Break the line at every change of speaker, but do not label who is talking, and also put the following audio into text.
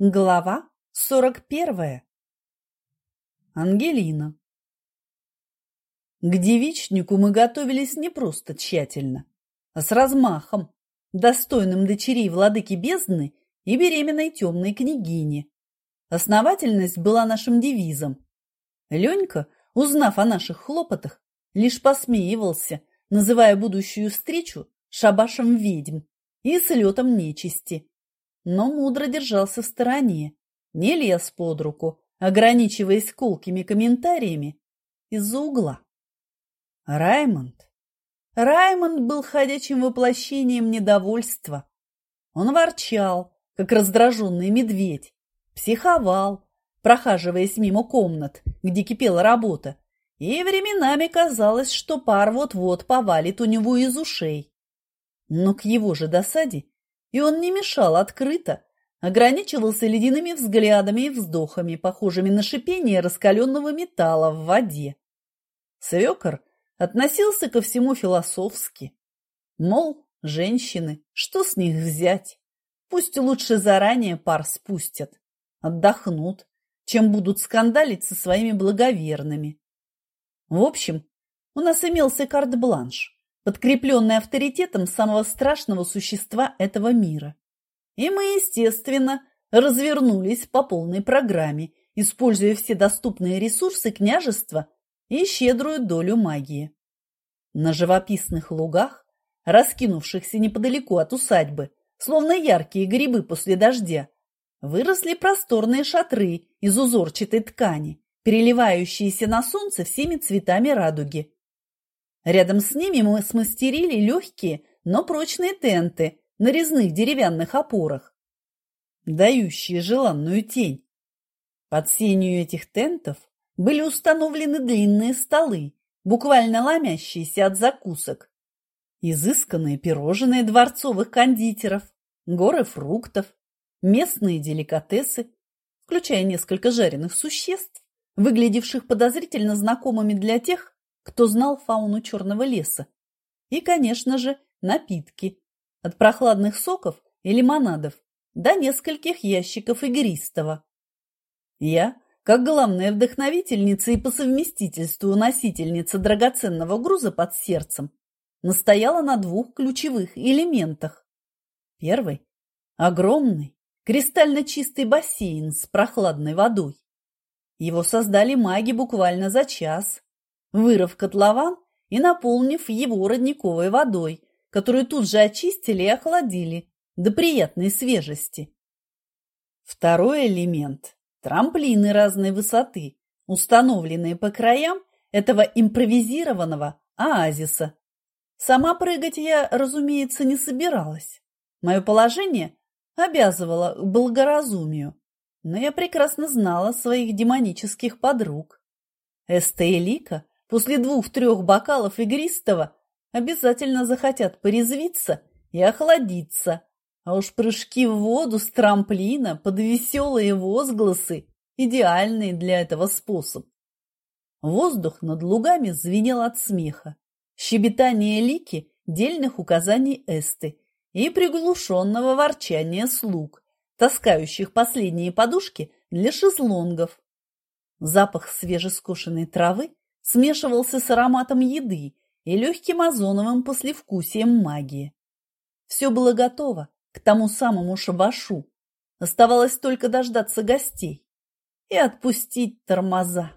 Глава сорок первая. Ангелина. К девичнику мы готовились не просто тщательно, а с размахом, достойным дочерей владыки бездны и беременной темной княгини. Основательность была нашим девизом. Ленька, узнав о наших хлопотах, лишь посмеивался, называя будущую встречу шабашем ведьм и слетом нечисти но мудро держался в стороне, не лез под руку, ограничиваясь колкими комментариями из-за угла. Раймонд. Раймонд был ходячим воплощением недовольства. Он ворчал, как раздраженный медведь, психовал, прохаживаясь мимо комнат, где кипела работа, и временами казалось, что пар вот-вот повалит у него из ушей. Но к его же досаде и он не мешал открыто, ограничивался ледяными взглядами и вздохами, похожими на шипение раскаленного металла в воде. Свекор относился ко всему философски. Мол, женщины, что с них взять? Пусть лучше заранее пар спустят, отдохнут, чем будут скандалить со своими благоверными. В общем, у нас имелся карт-бланш подкрепленный авторитетом самого страшного существа этого мира. И мы, естественно, развернулись по полной программе, используя все доступные ресурсы княжества и щедрую долю магии. На живописных лугах, раскинувшихся неподалеку от усадьбы, словно яркие грибы после дождя, выросли просторные шатры из узорчатой ткани, переливающиеся на солнце всеми цветами радуги. Рядом с ними мы смастерили легкие, но прочные тенты на резных деревянных опорах, дающие желанную тень. Под сенью этих тентов были установлены длинные столы, буквально ломящиеся от закусок. Изысканные пирожные дворцовых кондитеров, горы фруктов, местные деликатесы, включая несколько жареных существ, выглядевших подозрительно знакомыми для тех, кто знал фауну черного леса. И, конечно же, напитки. От прохладных соков и лимонадов до нескольких ящиков игристого. Я, как главная вдохновительница и по совместительству носительница драгоценного груза под сердцем, настояла на двух ключевых элементах. Первый – огромный, кристально чистый бассейн с прохладной водой. Его создали маги буквально за час, вырыв котлован и наполнив его родниковой водой, которую тут же очистили и охладили до приятной свежести. Второй элемент – трамплины разной высоты, установленные по краям этого импровизированного оазиса. Сама прыгать я, разумеется, не собиралась. Мое положение обязывало к благоразумию, но я прекрасно знала своих демонических подруг. Эста и Лика после двух-трех бокалов игристого обязательно захотят порезвиться и охладиться. А уж прыжки в воду с трамплина под веселые возгласы – идеальный для этого способ. Воздух над лугами звенел от смеха, щебетание лики дельных указаний Эсты и приглушенного ворчания слуг, таскающих последние подушки для шезлонгов. Запах свежескошенной травы смешивался с ароматом еды и легким озоновым послевкусием магии. Все было готово к тому самому шабашу. Оставалось только дождаться гостей и отпустить тормоза.